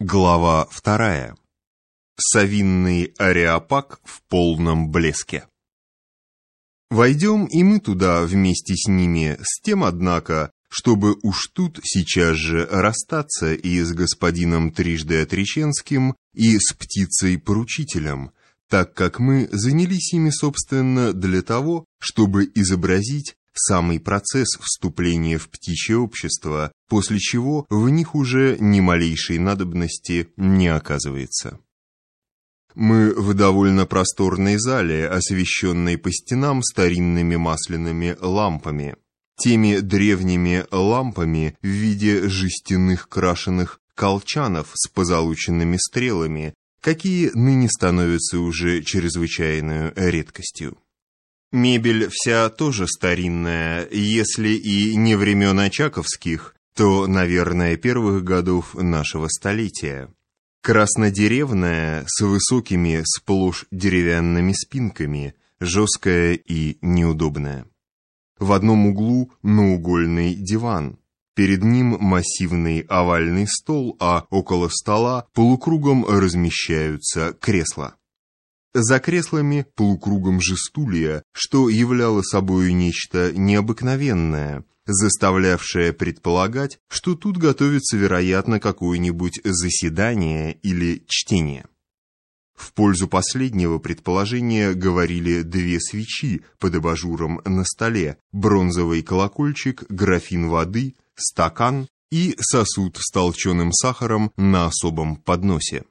Глава вторая. Савинный ареопаг в полном блеске. Войдем и мы туда вместе с ними, с тем, однако, чтобы уж тут сейчас же расстаться и с господином трижды Отреченским, и с птицей-поручителем, так как мы занялись ими, собственно, для того, чтобы изобразить самый процесс вступления в птичье общество, после чего в них уже ни малейшей надобности не оказывается. Мы в довольно просторной зале, освещенной по стенам старинными масляными лампами. Теми древними лампами в виде жестяных крашеных колчанов с позолоченными стрелами, какие ныне становятся уже чрезвычайной редкостью. Мебель вся тоже старинная, если и не времен Очаковских, то, наверное, первых годов нашего столетия. Краснодеревная, с высокими, сплошь деревянными спинками, жесткая и неудобная. В одном углу наугольный диван. Перед ним массивный овальный стол, а около стола полукругом размещаются кресла. За креслами полукругом же стулья, что являло собой нечто необыкновенное, заставлявшее предполагать, что тут готовится, вероятно, какое-нибудь заседание или чтение. В пользу последнего предположения говорили две свечи под абажуром на столе, бронзовый колокольчик, графин воды, стакан и сосуд с толченым сахаром на особом подносе.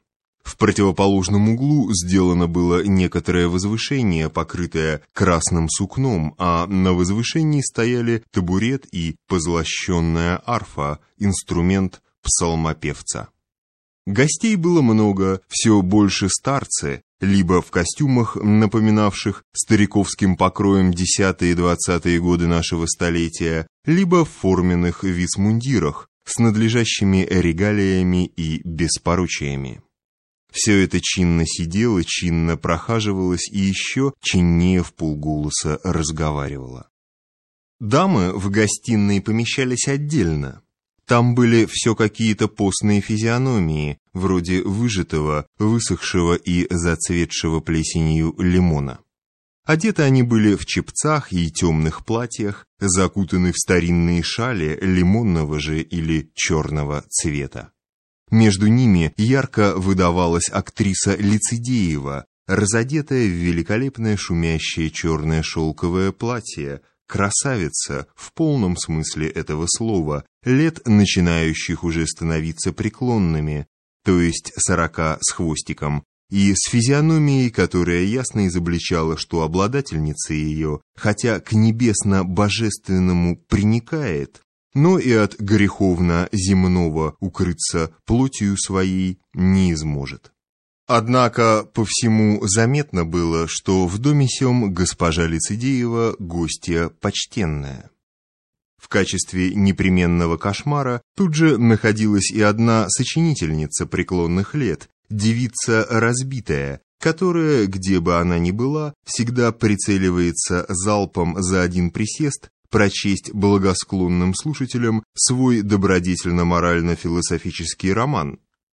В противоположном углу сделано было некоторое возвышение, покрытое красным сукном, а на возвышении стояли табурет и позлощенная арфа, инструмент псалмопевца. Гостей было много, все больше старцы, либо в костюмах, напоминавших стариковским покроем десятые и двадцатые годы нашего столетия, либо в форменных висмундирах с надлежащими регалиями и беспоручиями. Все это чинно сидело, чинно прохаживалось и еще чиннее в полголоса разговаривало. Дамы в гостиной помещались отдельно. Там были все какие-то постные физиономии, вроде выжатого, высохшего и зацветшего плесенью лимона. Одеты они были в чепцах и темных платьях, закутаны в старинные шали лимонного же или черного цвета. Между ними ярко выдавалась актриса Лицедеева, разодетая в великолепное шумящее черное шелковое платье, красавица в полном смысле этого слова, лет начинающих уже становиться преклонными, то есть сорока с хвостиком, и с физиономией, которая ясно изобличала, что обладательница ее, хотя к небесно-божественному приникает, но и от греховно-земного укрыться плотью своей не изможет. Однако по всему заметно было, что в доме сём госпожа Лицедеева гостья почтенная. В качестве непременного кошмара тут же находилась и одна сочинительница преклонных лет, девица разбитая, которая, где бы она ни была, всегда прицеливается залпом за один присест прочесть благосклонным слушателям свой добродетельно-морально-философический роман,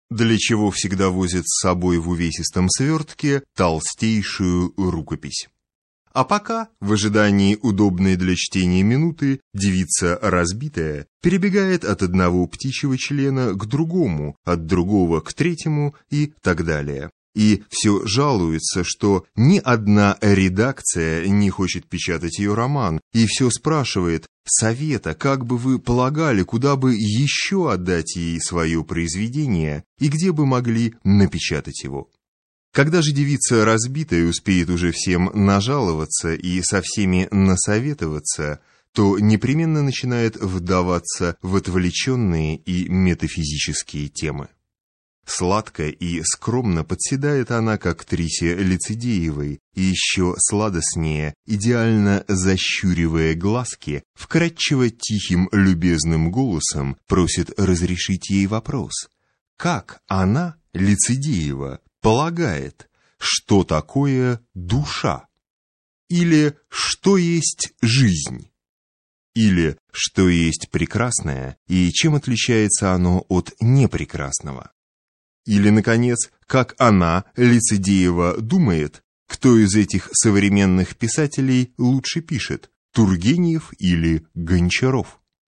для чего всегда возит с собой в увесистом свертке толстейшую рукопись. А пока, в ожидании удобной для чтения минуты, девица разбитая перебегает от одного птичьего члена к другому, от другого к третьему и так далее и все жалуется, что ни одна редакция не хочет печатать ее роман, и все спрашивает, совета, как бы вы полагали, куда бы еще отдать ей свое произведение, и где бы могли напечатать его. Когда же девица разбитая успеет уже всем нажаловаться и со всеми насоветоваться, то непременно начинает вдаваться в отвлеченные и метафизические темы. Сладко и скромно подседает она к актрисе Лицедеевой, и еще сладостнее, идеально защуривая глазки, вкрадчиво тихим любезным голосом просит разрешить ей вопрос. Как она, Лицедеева, полагает, что такое душа? Или что есть жизнь? Или что есть прекрасное и чем отличается оно от непрекрасного? Или, наконец, как она, Лицедеева, думает, кто из этих современных писателей лучше пишет, Тургенев или Гончаров?